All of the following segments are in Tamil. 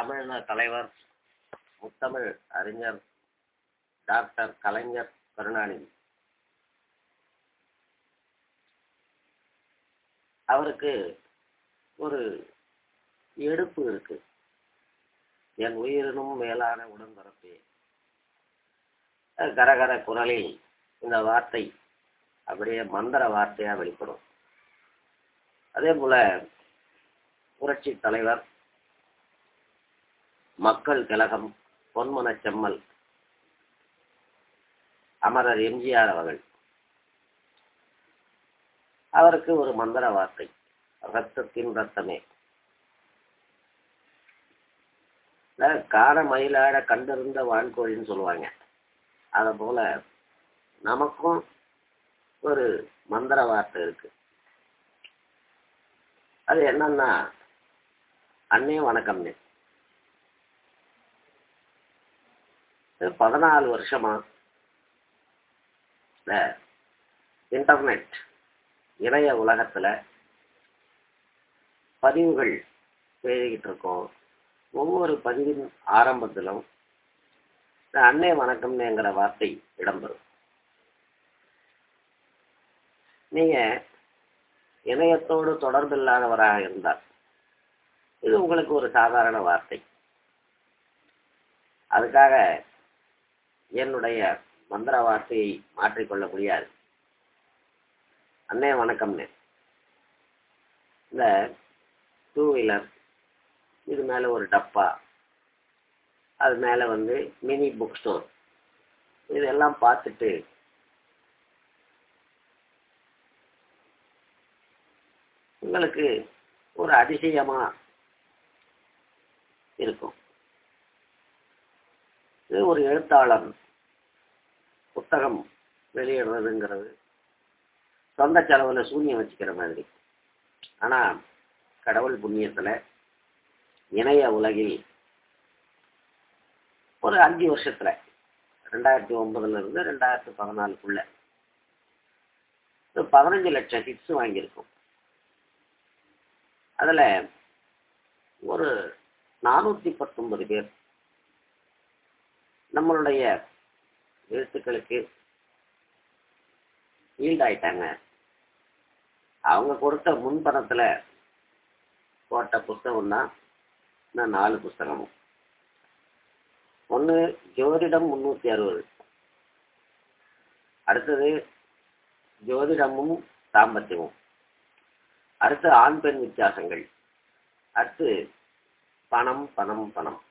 தமிழின தலைவர் முத்தமிழ் அறிஞர் டாக்டர் கலைஞர் கருணாநிதி. அவருக்கு ஒரு எடுப்பு இருக்கு. என் உயிரினும் மேலான உடன்பிறப்பே. கரகர குரலில் இந்த வார்த்தை அப்படியே மந்திர வார்த்தையாக வெளிப்படும். அதே போல புரட்சி தலைவர் மக்கள் கழகம் பொன்மன செம்மல். அமரர் எம்ஜிஆர் அவர்கள். அவருக்கு ஒரு மந்திர வார்த்தை ரத்தத்தின் ரத்தமே. காண மயிலாட கண்டிருந்த வான்கோழின்னு சொல்லுவாங்க. அதை போல நமக்கும் ஒரு மந்திர வார்த்தை இருக்கு. அது என்னன்னா அண்ணே வணக்கம்னு. பதினாலு வருஷமா? இந்த இன்டர்நெட் இணைய உலகத்தில் பதிவுகள் எழுதிக்கிட்டு இருக்கோம். ஒவ்வொரு பதிவின் ஆரம்பத்திலும் அன்னை அன்னை வணக்கம்ங்கிற வார்த்தை இடம்பெறும். நீங்கள் இணையத்தோடு தொடர்பில்லாதவராக இருந்தால் இது உங்களுக்கு ஒரு சாதாரண வார்த்தை. அதுக்காக என்னுடைய மந்திர வார்த்தையை மாற்றிக்கொள்ள முடியாது அண்ணே வணக்கம்னே இந்த டூ வீலர் இது மேலே ஒரு டப்பா அது மேலே வந்து மினி புக் ஸ்டோர் இதெல்லாம் பார்த்துட்டு உங்களுக்கு ஒரு அதிசயமா இருக்கும். இது ஒரு எழுத்தாளர் புத்தகம் வெளியிடுறதுங்கிறது. சொந்த செலவுல சூன்யம் வச்சுக்கிற மாதிரி. ஆனா கடவுள் புண்ணியத்துல இணைய உலகில் ஒரு அஞ்சு வருஷத்துல ரெண்டாயிரத்தி ஒன்பதுல இருந்து ரெண்டாயிரத்தி பதினாலுக்குள்ள பதினஞ்சு லட்சம் ஹிட்ஸ் வாங்கியிருக்கும். அதுல ஒரு நானூத்தி பத்தொன்பது பேர் நம்மளுடைய எழுத்துக்களுக்கு ஈல்ட் ஆயிட்டாங்க அவங்க கொடுத்த முன்பணத்துல போட்ட புத்தகம்னா நான் நாலு புஸ்தகமும் ஒன்று ஜோதிடம் முன்னூத்தி அறுபது. அடுத்தது ஜோதிடமும் தாம்பத்தியமும். அடுத்து ஆண் பெண் வித்தியாசங்கள். அடுத்து பணம் பணம் பணம்.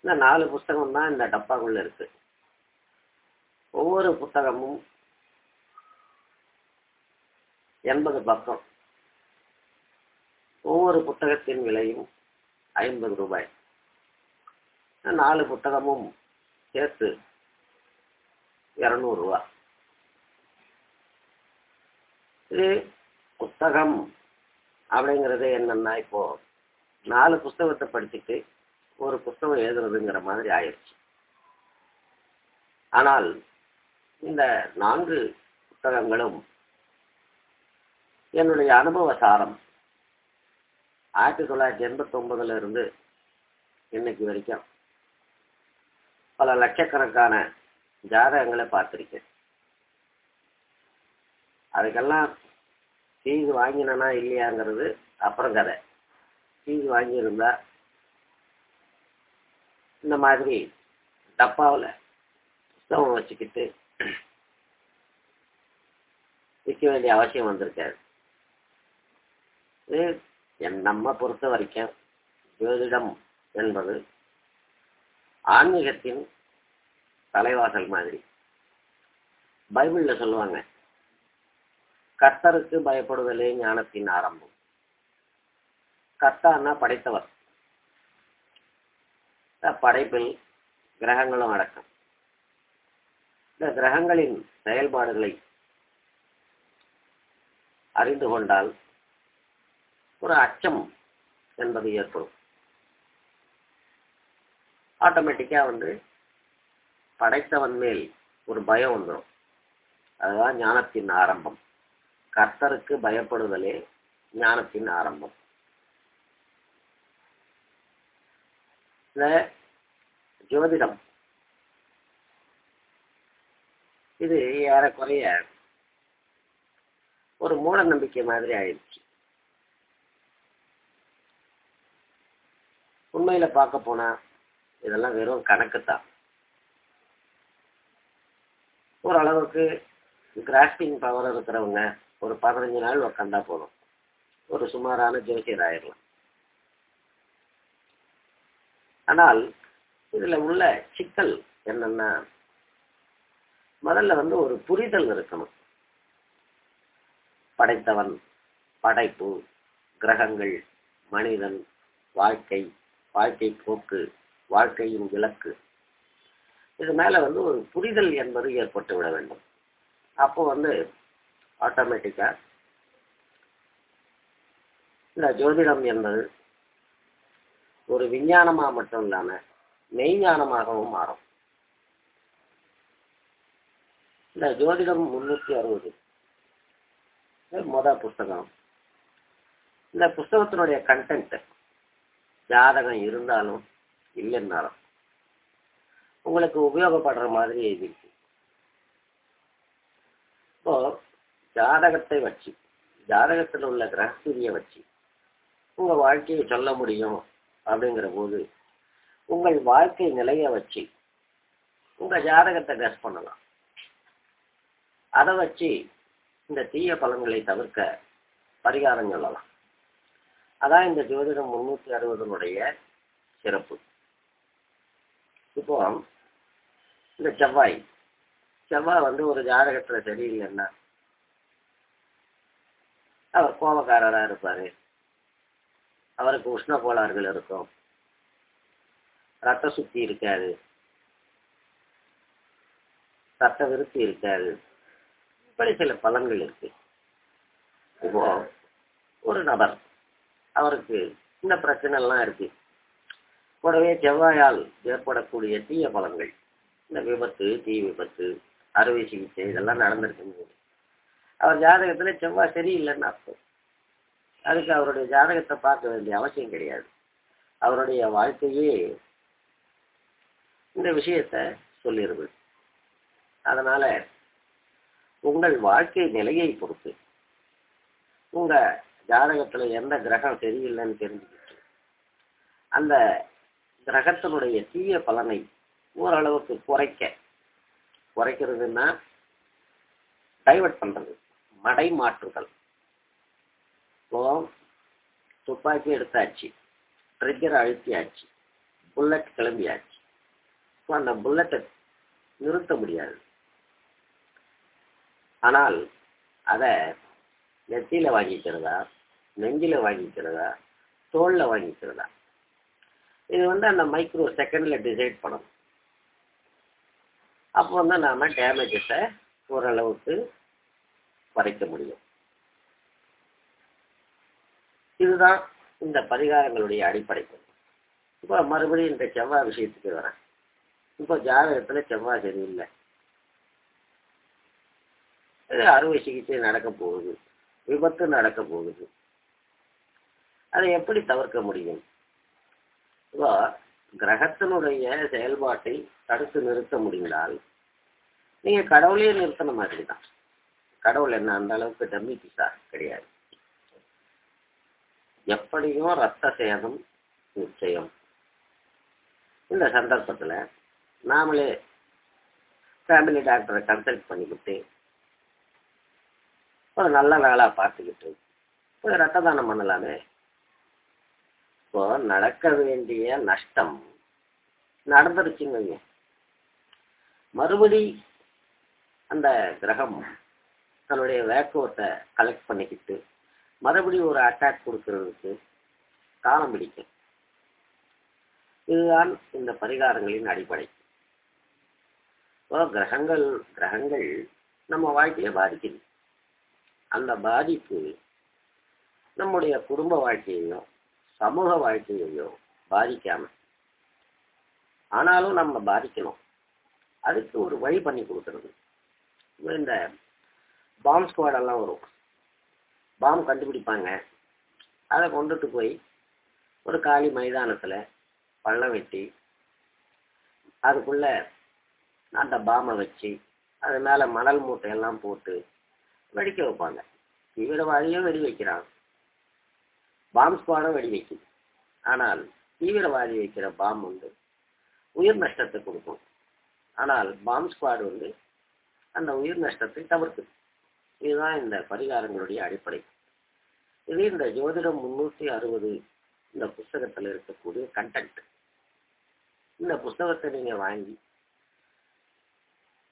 இந்த நாலு புஸ்தகம் தான் இந்த டப்பாக்குள்ள இருக்கு. ஒவ்வொரு புத்தகமும் எண்பது பக்கம். ஒவ்வொரு புத்தகத்தின் விலையும் ஐம்பது ரூபாய். நாலு புத்தகமும் சேர்த்து இருநூறு ரூபா. இது புத்தகம் அப்படிங்கிறது என்னன்னா இப்போ நாலு புஸ்தகத்தை படிச்சுட்டு ஒரு புஸ்தகம் எழுதுறதுங்கிற மாதிரி ஆயிடுச்சு. ஆனால் இந்த நான்கு புத்தகங்களும் என்னுடைய அனுபவ சாரம் ஆயிரத்தி தொள்ளாயிரத்தி எண்பத்தி ஒன்பதுல இருந்து இன்னைக்கு வரைக்கும் பல லட்சக்கணக்கான ஜாதகங்களை பார்த்துருக்கேன். அதுக்கெல்லாம் ஃபீஸ் வாங்கினா இல்லையாங்கிறது அப்புறம் கதை. ஃபீஸ் வாங்கியிருந்தா இந்த மாதிரி டப்பாவில் புத்தகம் வச்சுக்கிட்டு விற்க வேண்டிய அவசியம் வந்திருக்காது. இது என் நம்ம பொறுத்த வரைக்கும் ஜோதிடம் என்பது ஆன்மீகத்தின் தலைவாசல் மாதிரி. பைபிள்ல சொல்லுவாங்க கர்த்தருக்கு பயப்படுதலே ஞானத்தின் ஆரம்பம். கர்த்தான்னா படைத்தவர். படைப்பில் கிரகங்களும் அடக்கம். இந்த கிரகங்களின் செயல்பாடுகளை அறிந்து கொண்டால் ஒரு அச்சம் என்பது ஏற்படும். ஆட்டோமேட்டிக்கா வந்து படைத்தவன் மேல் ஒரு பயம் வந்துடும் அதுதான் ஞானத்தின் ஆரம்பம். கர்த்தருக்கு பயப்படுதலே ஞானத்தின் ஆரம்பம். இந்த ஜோதிடம் இது ஏறக்குறைய ஒரு மூட நம்பிக்கை மாதிரி ஆயிடுச்சு. உண்மையில பார்க்க போனா இதெல்லாம் வெறும் கணக்கு தான். ஓரளவுக்கு கிராஸ்பிங் பவர் இருக்கிறவங்க ஒரு பதினஞ்சு நாள் உக்காந்தா போதும். ஒரு சுமாரான ஜோசியர் ஆயிடலாம் ஆனால் இதுல உள்ள சிக்கல் என்னன்னா முதல்ல வந்து ஒரு புரிதல் இருக்கணும். படைத்தவன் படைப்பு கிரகங்கள் மனிதன் வாழ்க்கை வாழ்க்கை போக்கு வாழ்க்கையின் இலக்கு. இது மேல வந்து ஒரு புரிதல் என்பது ஏற்பட்டு விட வேண்டும். அப்போ வந்து ஆட்டோமேட்டிக்கா இந்த ஜோதிடம் என்பது ஒரு விஞ்ஞானமா மட்டும் இல்லாம மெய்ஞானமாகவும் மாறும். இந்த ஜோதிடம் முன்னூத்தி அறுபது. முத புஸ்தகம். இந்த புஸ்தகத்தினுடைய கண்டென்ட் ஜாதகம் இருந்தாலும் இல்லைன்னாலும் உங்களுக்கு உபயோகப்படுற மாதிரி எழுதிருக்கு இப்போ ஜாதகத்தை வச்சு ஜாதகத்தில் உள்ள கிரகஸ்திரியை வச்சு உங்க வாழ்க்கையை சொல்ல முடியும் அப்படிங்கிற போது உங்கள் வாழ்க்கை நிலையை வச்சு உங்க ஜாதகத்தை கஸ் பண்ணலாம். அதை வச்சு இந்த தீய பலன்களை தவிர்க்க பரிகாரம் சொல்லலாம். அதான் இந்த ஜோதிடம் முன்னூத்தி அறுபதனுடைய சிறப்பு. இப்போ இந்த செவ்வாய். செவ்வாய் வந்து ஒரு ஜாதகத்துல சரியில்லைன்னா அவர் கோபக்காரரா இருப்பாரு. அவருக்கு உஷ்ண கோளாறுகள் இருக்கும். ரத்த சுத்தி இருக்காது. ரத்த விருத்தி இருக்காது. இப்படி சில பலன்கள் இருக்கு. இப்போ ஒரு நபர் அவருக்கு இந்த பிரச்சனை எல்லாம் இருக்கு. கூடவே செவ்வாயால் ஏற்படக்கூடிய தீய பலன்கள் இந்த விபத்து தீ விபத்து அறுவை சிகிச்சை இதெல்லாம் நடந்திருக்கு அவர் ஜாதகத்துல செவ்வாய் சரியில்லைன்னு அர்த்தம். அதுக்கு அவருடைய ஜாதகத்தை பார்க்க வேண்டிய அவசியம் கிடையாது. அவருடைய வாழ்க்கையே இந்த விஷயத்த சொல்லிடுது அதனால உங்கள் வாழ்க்கை நிலையை பொறுத்து. உங்க ஜாதகத்துல எந்த கிரகம் சரியில்லைன்னு தெரிஞ்சுக்கிட்டு அந்த கிரகத்தினுடைய தீய பலனை ஓரளவுக்கு குறைக்க குறைக்கிறதுன்னா டைவர்ட் பண்றது மடை மாற்றுதல். இப்போ துப்பாக்கி எடுத்தாச்சு ட்ரிக்கர் அழுத்தியாச்சு புல்லட் கிளம்பியாச்சு. இப்போ அந்த புல்லட்டை நிறுத்த முடியாது. ஆனால் அதை நெத்தியில் வாங்கிக்கிறதா நெஞ்சில் வாங்கிக்கிறதா தோளில் வாங்கிக்கிறதா? இது வந்து அந்த மைக்ரோ செகண்டில் டிசைட் பண்ணணும். அப்போ வந்து நாம் டேமேஜஸை ஓரளவுக்கு குறைக்க முடியும். இதுதான் இந்த பரிகாரங்களுடைய அடிப்படை. இப்போ மறுபடியும் இந்த செவ்வாய் விஷயத்துக்கு வரேன். இப்போ ஜாதகத்தில் செவ்வாய் சரியில்லை அறுவை சிகிச்சை நடக்க போகுது. விபத்து நடக்க போகுது. அதை எப்படி தவிர்க்க முடியும்? இப்போ கிரகத்தினுடைய செயல்பாட்டை தடுத்து நிறுத்த முடிந்தால் நீங்க கடவுளையே நிறுத்தின மாதிரி தான் கடவுள் என்ன அந்த அளவுக்கு டம்மி பிசா கிடையாது. எப்படியும் ரத்த சேதம் நிச்சயம். இந்த சந்தர்ப்பத்துல நாமளே ஃபேமிலி டாக்டரை கன்சல்ட் பண்ணிக்கிட்டு ஒரு நல்ல வேலை பார்த்துக்கிட்டு ஒரு ரத்த தானம் பண்ணலாமே. இப்போ நடக்க வேண்டிய நஷ்டம் நடந்துருச்சுங்க மறுபடி அந்த கிரகம் தன்னுடைய வேக்குவத்தை கலெக்ட் பண்ணிக்கிட்டு மறுபடியும் ஒரு அட்டாக் கொடுக்கறதுக்கு காலம் பிடிக்கும். இதுதான் இந்த பரிகாரங்களின் அடிப்படை. இப்போ கிரகங்கள் கிரகங்கள் நம்ம வாழ்க்கையை பாதிக்குது. அந்த பாதிப்பு நம்முடைய குடும்ப வாழ்க்கையையும் சமூக வாழ்க்கையையும் பாதிக்காம. ஆனாலும் நம்ம பாதிக்கணும். அதுக்கு ஒரு வழி பண்ணி கொடுக்கறது. இந்த பாம் ஸ்குவாடெல்லாம் வரும். பாம் கண்டுபிடிப்பாங்க. அதை கொண்டுட்டு போய் ஒரு காலி மைதானத்தில் பள்ளம் வெட்டி அதுக்குள்ளே அந்த பாமை வச்சு அது மேலே மணல் மூட்டையெல்லாம் போட்டு வெடிக்க வைப்பாங்க. தீவிரவாதியும் வெடி வைக்கிறான் பாம் ஸ்குவாடும் வெடி வைக்கும் ஆனால் தீவிரவாதி வைக்கிற பாம் வந்து உயிர் நஷ்டத்தை கொடுக்கும். ஆனால் பாம் ஸ்குவாடு வந்து அந்த உயிர் நஷ்டத்தை தவிர்க்குது இதுதான் இந்த பரிகாரங்களுடைய அடிப்படை. இது இந்த ஜோதிடம் முன்னூற்றி அறுபது இந்த புஸ்தகத்தில் இருக்கக்கூடிய கண்டென்ட் இந்த புஸ்தகத்தை நீங்கள் வாங்கி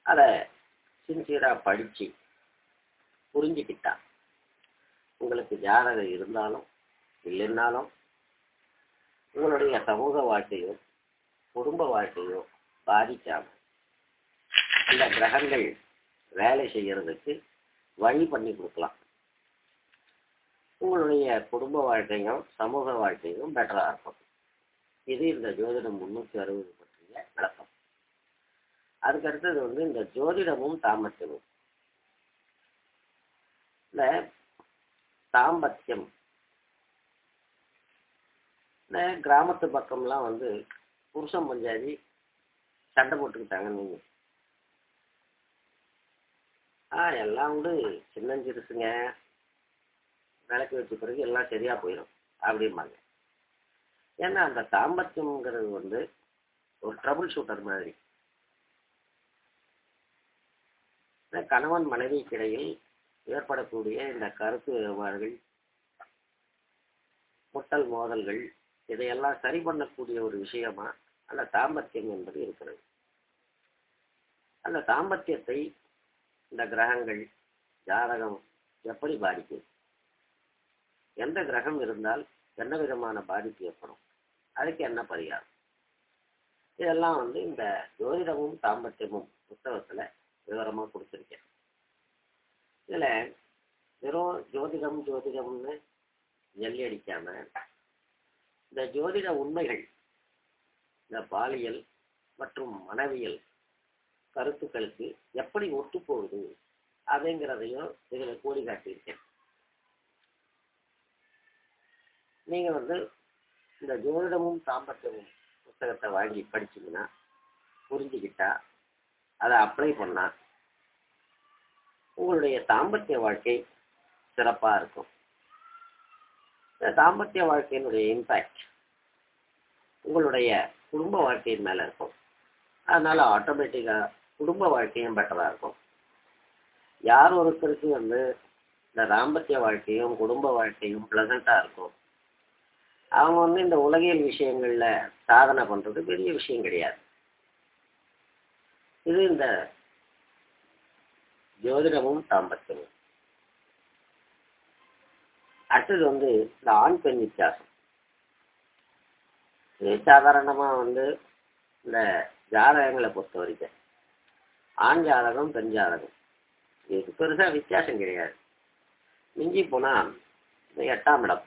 அதை சின்சியராக படித்து புரிஞ்சுக்கிட்டா உங்களுக்கு ஜாதகம் இருந்தாலும் இல்லைன்னாலும் உங்களுடைய சமூக வாழ்க்கையோ குடும்ப வாழ்க்கையோ பாதிக்காம இந்த கிரகங்கள் வேலை செய்யறதுக்கு வழி பண்ணி கொடுக்கலாம். உங்களுடைய குடும்ப வாழ்க்கையும் சமூக வாழ்க்கையும் பெட்டராக இருக்கும். இது இந்த ஜோதிடம் முன்னூற்றி அறுபது பற்றிய விளக்கம். அதுக்கு அடுத்தது வந்து இந்த ஜோதிடமும் தாம்பத்தியமும் தாம்பத்தியம் இந்த கிராமத்து பக்கம்லாம் வந்து புருஷன் பஞ்சாதி சண்டை போட்டுக்கிட்டாங்கன்னு நீங்கள் ஆ எல்லாம் உண்டு. சின்னஞ்சிருசுங்க விளக்கு வச்ச பிறகு எல்லாம் சரியா போயிடும் அப்படிம்பாங்க. ஏன்னா அந்த தாம்பத்தியம்ங்கிறது வந்து ஒரு ட்ரபுள் ஷூட்டர் மாதிரி. கணவன் மனைவிக்கிடையில் ஏற்படக்கூடிய இந்த கருத்து வேறுபாடுகள் முட்டல் மோதல்கள் இதையெல்லாம் சரி பண்ணக்கூடிய ஒரு விஷயமா அந்த தாம்பத்தியம் என்பது இருக்கிறது. அந்த தாம்பத்தியத்தை இந்த கிரகங்கள் ஜாதகம் எப்படி பாதிக்கும்? எந்த கிரகம் இருந்தால் என்ன விதமான பாதிப்பு ஏற்படும்? அதுக்கு என்ன பரிகாரம்? இதெல்லாம் வந்து இந்த ஜோதிடமும் தாம்பத்தியமும் புத்தகத்துல விவரமாக கொடுத்துருக்கேன். இதில் வெறும் ஜோதிடம் ஜோதிடம்னு ஜல்லி அடிக்காம இந்த ஜோதிட உண்மைகள் இந்த பாலியல் மற்றும் மனவியல் கருத்துக்களுக்கு எப்படி ஒத்து போகுது அப்படிங்கிறதையும் இதில் கோடி காட்டியிருக்கேன் நீங்கள் வந்து இந்த ஜோதிடமும் தாம்பத்தியமும் புத்தகத்தை வாங்கி படிச்சிங்கன்னா புரிஞ்சுக்கிட்டா அதை அப்ளை பண்ணால் உங்களுடைய தாம்பத்திய வாழ்க்கை சிறப்பா இருக்கும். இந்த தாம்பத்திய வாழ்க்கையினுடைய இம்பேக்ட் உங்களுடைய குடும்ப வாழ்க்கையின் மேல இருக்கும். அதனால ஆட்டோமேட்டிக்கா குடும்ப வாழ்க்கையும் பெட்டரா இருக்கும். யார் ஒருத்தருக்கு வந்து இந்த தாம்பத்திய வாழ்க்கையும் குடும்ப வாழ்க்கையும் பிளசண்டா இருக்கும். அவங்க வந்து இந்த உலகியல் விஷயங்கள்ல சாதனை பண்றது பெரிய விஷயம் கிடையாது. இது இந்த ஜோதிடமும் தாம்பத்தியமும். அடுத்தது வந்து இந்த ஆண் பெண் வித்தியாசம். இது சாதாரணமா வந்து இந்த ஜாதகங்களை பொறுத்த வரைக்கும். ஆண் ஜாதகம் பெண் ஜாதகம். இதுக்கு பெருசா வித்தியாசம் கிடையாது. மிஞ்சி போனா இந்த எட்டாம் இடம்.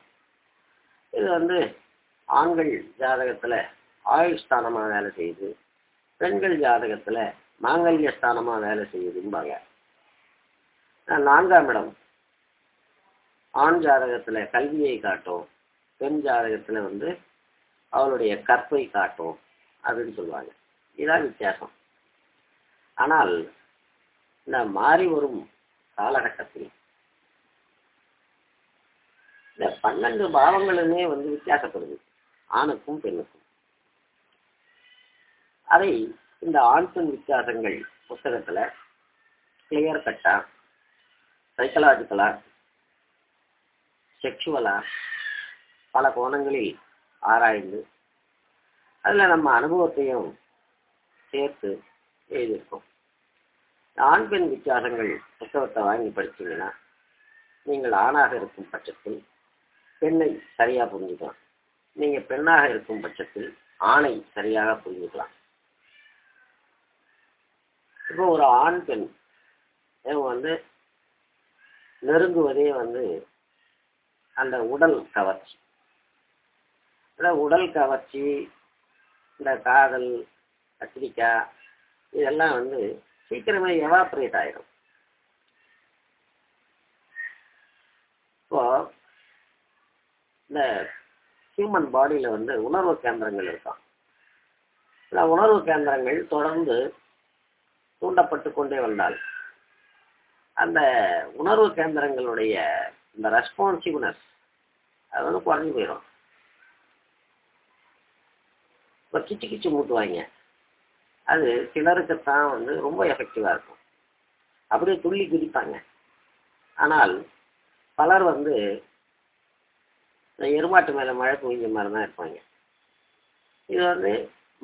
இது வந்து ஆண்கள் ஜாதகத்துல ஆயுள் ஸ்தானமா வேலை செய்யுது பெண்கள் ஜாதகத்துல மாங்கல்ய ஸ்தானமா வேலை செய்யுதும்பாங்க. நான்காம் இடம். ஆண் ஜாதகத்துல கல்வியை காட்டும் பெண் ஜாதகத்துல வந்து அவளுடைய கற்பை காட்டும் அப்படின்னு சொல்லுவாங்க. இதுதான் வித்தியாசம். ஆனால் இந்த மாறி வரும் காலகட்டத்தில் இந்த பன்னெண்டு பாவங்களுமே வந்து வித்தியாசப்படுது. ஆணுக்கும் பெண்ணுக்கும். அதை இந்த ஆண் பெண் வித்தியாசங்கள் புத்தகத்துல கிளியர் கட்டா சைக்கலாஜிக்கலா செக்ஷுவலா பல கோணங்களில் ஆராய்ந்து அதில் நம்ம அனுபவத்தையும் சேர்த்து எழுதியிருக்கோம். ஆண் பெண் வித்தியாசங்கள் புத்தகத்தை வாங்கி படிச்சீங்கன்னா நீங்கள் ஆணாக இருக்கும் பட்சத்தில் பெண்ணை சரியாக புரிஞ்சுக்கலாம். நீங்கள் பெண்ணாக இருக்கும் பட்சத்தில் ஆணை சரியாக புரிஞ்சுக்கலாம். இப்போ ஒரு ஆண் பெண் இவங்க வந்து நெருங்குவதே வந்து அந்த உடல் கவர்ச்சி. இந்த உடல் கவர்ச்சி இந்த காதல் கத்திரிக்காய் இதெல்லாம் வந்து சீக்கிரமே எவாப்ரேட் ஆயிடும். இப்போ இந்த ஹியூமன் பாடியில் வந்து உணர்வு கேந்திரங்கள் இருக்கும். இந்த உணர்வு கேந்திரங்கள் தொடர்ந்து தூண்டப்பட்டு கொண்டே வந்தால் அந்த உணர்வு கேந்திரங்களுடைய இந்த ரெஸ்பான்சிவ்னஸ் அது வந்து குறைஞ்சு போயிடும் இப்போ கிச்சு கிச்சு மூட்டுவாங்க. அது சிலருக்குத்தான் வந்து ரொம்ப எஃபெக்டிவாக இருக்கும். அப்படியே துள்ளி குதிப்பாங்க. ஆனால் பலர் வந்து எருமாட்டு மேலே மழை பெய்ஞ்ச மாதிரி தான் இருப்பாங்க. இது வந்து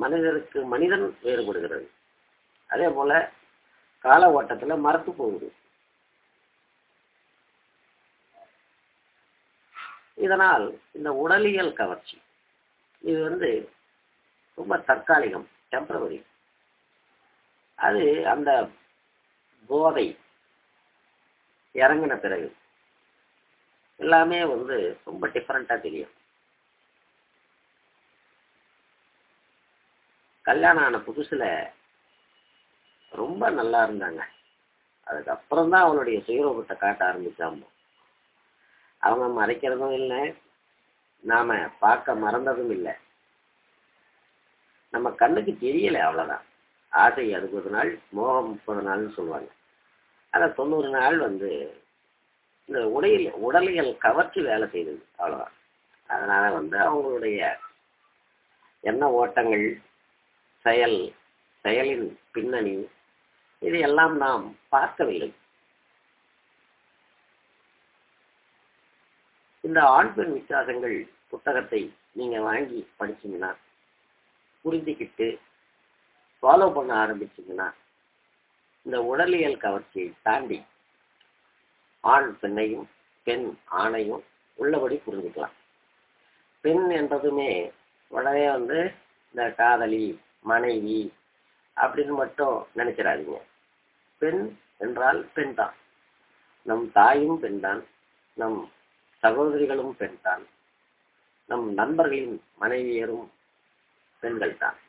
மனிதருக்கு மனிதன் வேறுபடுகிறது. அதே போல் கால ஓட்டத்தில் மரத்து போகுது. இதனால் இந்த உடலியல் கவர்ச்சி. இது வந்து ரொம்ப தற்காலிகம் டெம்பரவரி அது அந்த போதை இறங்கின பிறகு எல்லாமே வந்து ரொம்ப டிஃப்ரெண்ட்டாக தெரியும். கல்யாணம் ஆன புதுசில் ரொம்ப நல்லா இருந்தாங்க. அதுக்கப்புறம் தான் அவனுடைய சுயரூபத்தை காட்ட ஆரம்பித்தாமோ அவங்க மறைக்கிறதும் இல்லை. நாம பார்க்க மறந்ததும் இல்லை. நம்ம கண்ணுக்கு தெரியலை அவ்வளோதான் ஆசை அறுபது நாள் மோகம் முப்பது நாள்னு சொல்லுவாங்க. ஆனால் தொண்ணூறு நாள் வந்து இந்த உடையில் உடலியல் கவர்ச்சி வேலை செய்தது அவ்வளோதான் அதனால் வந்து அவங்களுடைய எண்ண ஓட்டங்கள் செயல் செயலின் பின்னணி இது எல்லாம் நாம் பார்க்கவில்லை. இந்த ஆண் பெண் வித்தியாசங்கள் புத்தகத்தை நீங்க வாங்கி படிச்சீங்கன்னா புரிஞ்சுக்கிட்டு ஃபாலோ பண்ண ஆரம்பிச்சீங்கன்னா இந்த உடலியல் கவர்ச்சியை தாண்டி ஆண் பெண்ணையும் பெண் ஆணையும் உள்ளபடி புரிஞ்சுக்கலாம். பெண் என்பதுமே உடனே வந்து இந்த காதலி மனைவி அப்படின்னு மட்டும் நினைச்சிடாதீங்க. பெண் என்றால் பெண் தான் நம் தாயும் பெண் தான் நம் சகோதரிகளும் பெண்தான். நம் நண்பர்களின் மனைவியரும் பெண்கள் தான்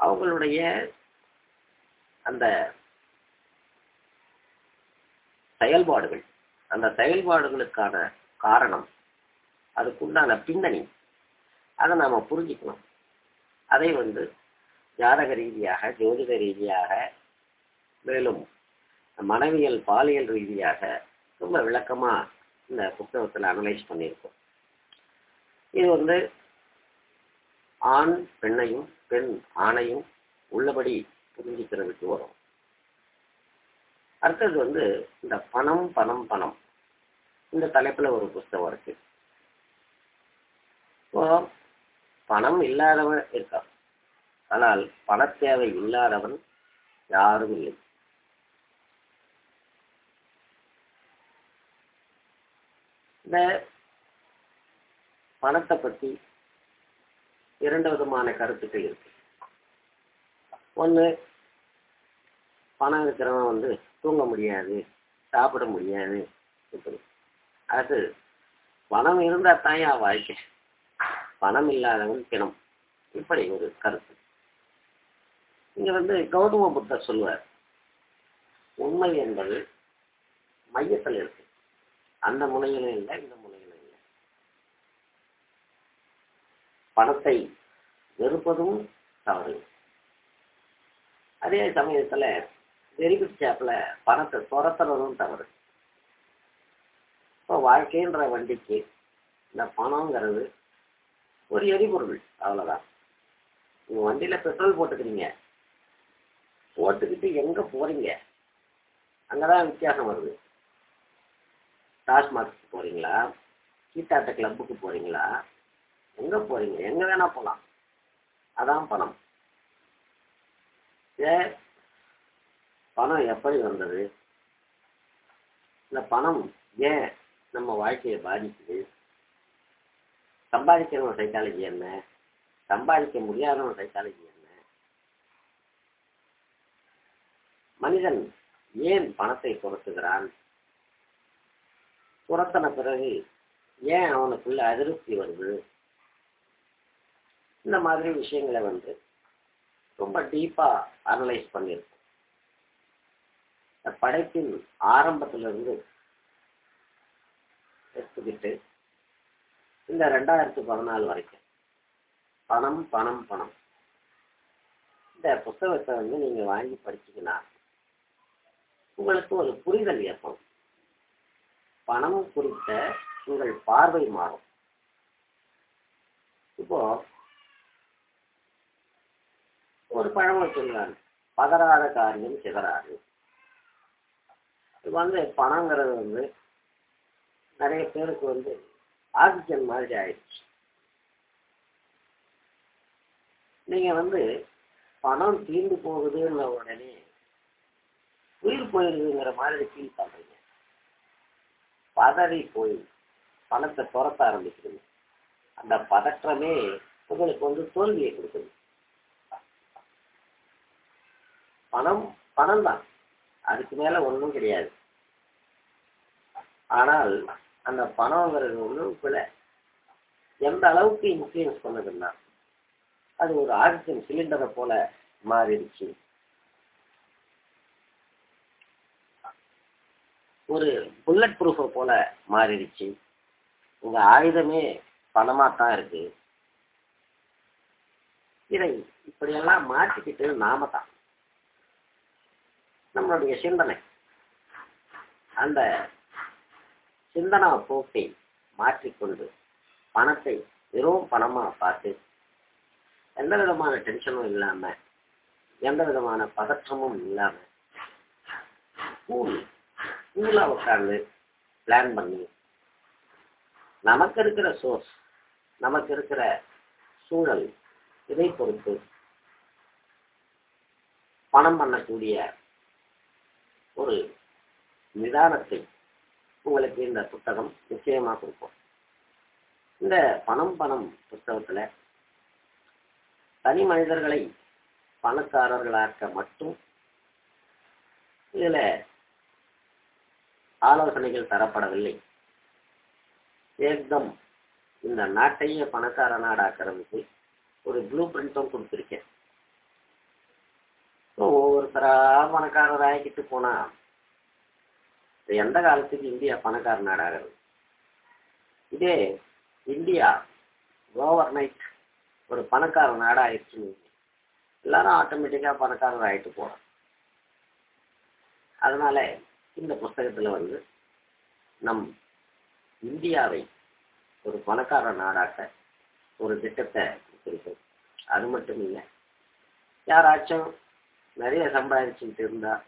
அவங்களுடைய அந்த செயல்பாடுகள் அந்த செயல்பாடுகளுக்கான காரணம் அதுக்குண்டான பின்னணி அதை நாம் புரிஞ்சுக்கணும். அதை வந்து ஜாதக ரீதியாக ஜோதிட ரீதியாக மேலும் மனவியல் பாலியல் ரீதியாக ரொம்ப விளக்கமாக இந்த புத்தகத்தில் அனலைஸ் பண்ணியிருக்கோம். இது வந்து ஆண் பெண்ணையும் பெண் ஆணையும் உள்ளபடி புரிஞ்சுக்கிறதுக்கு வரும். அடுத்தது வந்து இந்த பணம் பணம் பணம். இந்த தலைப்பில் ஒரு புஸ்தகம் இருக்கு. இப்போ பணம் இல்லாதவன் இருக்கான். ஆனால் பணத்தேவை இல்லாதவன் யாரும் இல்லை. இந்த பணத்தை பற்றி இரண்டு விதமான கருத்துக்கள் இருக்கு. ஒன்று பணம் இருக்கிறவன் வந்து தூங்க முடியாது சாப்பிட முடியாது இப்படி அது பணம் இருந்தால் தான் என் வாழ்க்கை. பணம் இல்லாதவன் பிணம் இப்படி ஒரு கருத்து. இங்க வந்து கௌதம புத்தர் சொல்லுவார் உண்மை என்பது மையத்தில் இருக்கு. அந்த முனையிலும் இல்லை இந்த முனையிலும் இல்லை. பணத்தை வெறுப்பதும் தவறு. அதே சமயத்துல டெரிபிட் ஷாப்ல பணத்தை துரத்துறதும் தவறு. இப்போ வாழ்க்கைன்ற வண்டிக்கு இந்த பணங்கிறது ஒரு எரிபொருள் அவ்வளோதான் உங்க வண்டியில பெட்ரோல் போட்டுக்கிறீங்க. போட்டுக்கிட்டு எங்க போறீங்க? அங்கதான் வித்தியாசம் வருது. டாஸ்மார்க்கு போறீங்களா? கீட்டாட்ட கிளப்புக்கு போறீங்களா? எங்க போறீங்க? எங்க வேணா போகலாம் அதான் பணம். ஏ பணம் எப்படி வந்தது? இந்த பணம் ஏன் நம்ம வாழ்க்கையை பாதிக்குது? சம்பாதிக்கிறவன் சைக்காலஜி என்ன? சம்பாதிக்க முடியாதவன் சைக்காலஜி என்ன? மனிதன் ஏன் பணத்தை துரத்துகிறான் துரத்தின பிறகு ஏன் அவனுக்குள்ள அதிருப்தி வருது? இந்த மாதிரி விஷயங்களை வந்து ரொம்ப டீப்பா அனலைஸ் பண்ணியிருக்கோம். இந்த படைப்பின் ஆரம்பத்திலிருந்து எடுத்துக்கிட்டு இந்த ரெண்டாயிரத்தி பதினாலு வரைக்கும் பணம் பணம் பணம். இந்த புத்தகத்தை வந்து நீங்க வாங்கி படிச்சீங்கன்னா உங்களுக்கு ஒரு புரிதல் ஏற்படும். பணம் குறித்த உங்கள் பார்வை மாறும். இப்போ ஒரு பழமொழி சொல்லுவாங்க பதறாத காரியம் சிதறாது. இது வந்து பணங்கிறது வந்து நிறைய பேருக்கு வந்து ஆக்சிஜன் மாதிரி ஆயிடுச்சு. நீங்க வந்து பணம் தீர்ந்து போகுதுன்ற உடனே உயிர் போயிருதுங்கிற மாதிரி ஃபீல் பண்றீங்க. பதறி போய் பணத்தை துரத்த ஆரம்பிக்கிறது அந்த பதற்றமே உங்களுக்கு வந்து தோல்வியை கொடுக்குது. பணம் பணம் தான். அதுக்கு மேல ஒன்றும் கிடையாது. ஆனால் அந்த பணங்கிறது வந்து உங்களை எந்த அளவுக்கு இன்ஃப்ளூயன்ஸ் பண்ணுதுன்னா அது ஒரு ஆக்சிஜன் சிலிண்டரை போல மாறிடுச்சு. ஒரு புல்லட் ப்ரூஃபை போல மாறிடுச்சு. உங்க ஆயுதமே பணமாக தான் இருக்கு. இதை இப்படியெல்லாம் மாற்றிக்கிட்டு நாம தான். நம்மளுடைய சிந்தனை. அந்த சிந்தனா போக்கை மாற்றிக்கொண்டு பணத்தை வெறும் பணமா பார்த்து எந்த விதமான டென்ஷனும் இல்லாம எந்த விதமான பதற்றமும் இல்லாம கூலி கூலா உட்கார்ந்து பிளான் பண்ணி. நமக்கு இருக்கிற சோர்ஸ் நமக்கு இருக்கிற சூழல் இதை பொறுத்து பணம் பண்ணக்கூடிய ஒரு நிதானத்தை உங்களுக்கு இந்த புத்தகம் நிச்சயமா கொடுக்கும். இந்த பணம் பணம் புத்தகத்துல தனி மனிதர்களை பணக்காரர்களாக்க மட்டும் இதுல ஆலோசனைகள் தரப்படவில்லை. ஏக்தம் இந்த நாட்டையே பணக்கார நாடாக்குறதுக்கு ஒரு ப்ளூ பிரிண்டும் கொடுத்துருக்கேன். ஒவ்வொருத்தராக பணக்காரர் ஆகிக்கிட்டு போனா எந்த காலத்துக்கு இந்தியா பணக்கார நாடாகிறது? இதே இந்தியா ஓவர் நைட் ஒரு பணக்கார நாடாயிருச்சு எல்லாரும் ஆட்டோமேட்டிக்காக பணக்காரர் ஆயிட்டு போகிறோம் அதனால இந்த புஸ்தகத்துல வந்து நம் இந்தியாவை ஒரு பணக்கார நாடாட்ட ஒரு திட்டத்தை குறிக்கும் அது மட்டும் இல்லை யாராச்சும் நிறைய சம்பாதிச்சுட்டு இருந்தா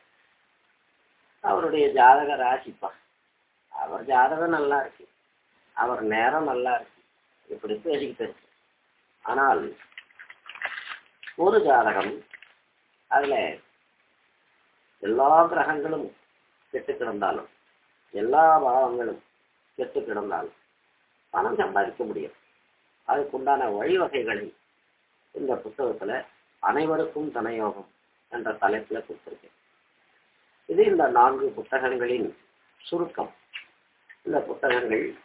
அவருடைய ஜாதக ராசிப்பா. அவர் ஜாதகம் நல்லா இருக்கு. அவர் நேரம் நல்லா இருக்கு. இப்படி பேசிக்கிட்டு இருக்கு. ஆனால் ஒரு ஜாதகம் அதுல எல்லா கிரகங்களும் கெட்டு கிடந்தாலும் எல்லா பாவங்களும் கெட்டு கிடந்தாலும் பணம் சம்பாதிக்க முடியும். அதுக்குண்டான வழிவகைகளை இந்த புத்தகத்துல அனைவருக்கும் தனயோகம் என்ற தலைப்புல கொடுத்திருக்கேன். இது இந்த நான்கு புத்தகங்களின் சுருக்கம். இந்த புத்தகங்கள்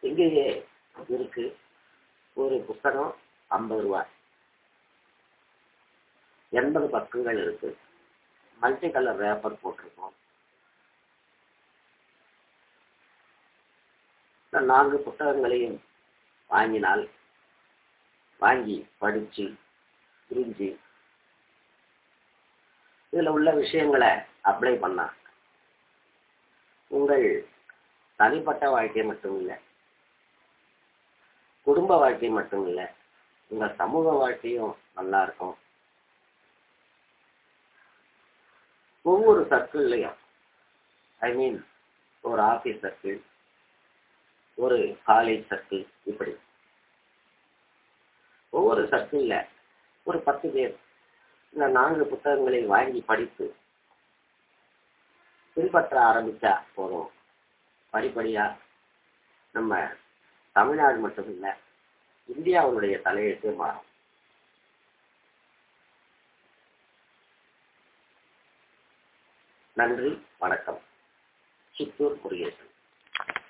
இங்கேயே இருக்கு. ஒரு புத்தகம் ஐம்பது ரூபாய். எண்பது பக்கங்கள் இருக்கு. மல்டி கலர் ரேப்பர் போட்டிருக்கோம். நான்கு புத்தகங்களையும் வாங்கினால் வாங்கி படிச்சு புரிஞ்சு இதில் உள்ள விஷயங்களை அப்ளை பண்ணா உங்கள் தனிப்பட்ட வாழ்க்கை மட்டும் இல்லை குடும்ப வாழ்க்கை மட்டும் இல்லை உங்கள் சமூக வாழ்க்கையும் நல்லா இருக்கும். ஒவ்வொரு சர்க்கிள்லையும் ஐ மீன் ஒரு ஆபீஸ் சர்க்கிள் ஒரு காலேஜ் சர்க்கிள் இப்படி. ஒவ்வொரு சர்க்கிள்ல ஒரு பத்து பேர் இந்த நான்கு புத்தகங்களை வாங்கி படித்து பின்பற்ற ஆரம்பிச்சா போதும். படிப்படியா நம்ம தமிழ்நாடு மட்டும் இந்தியாவுடைய தலையெழுத்து மாறும். நன்றி வணக்கம். சித்தூர் குடியரசு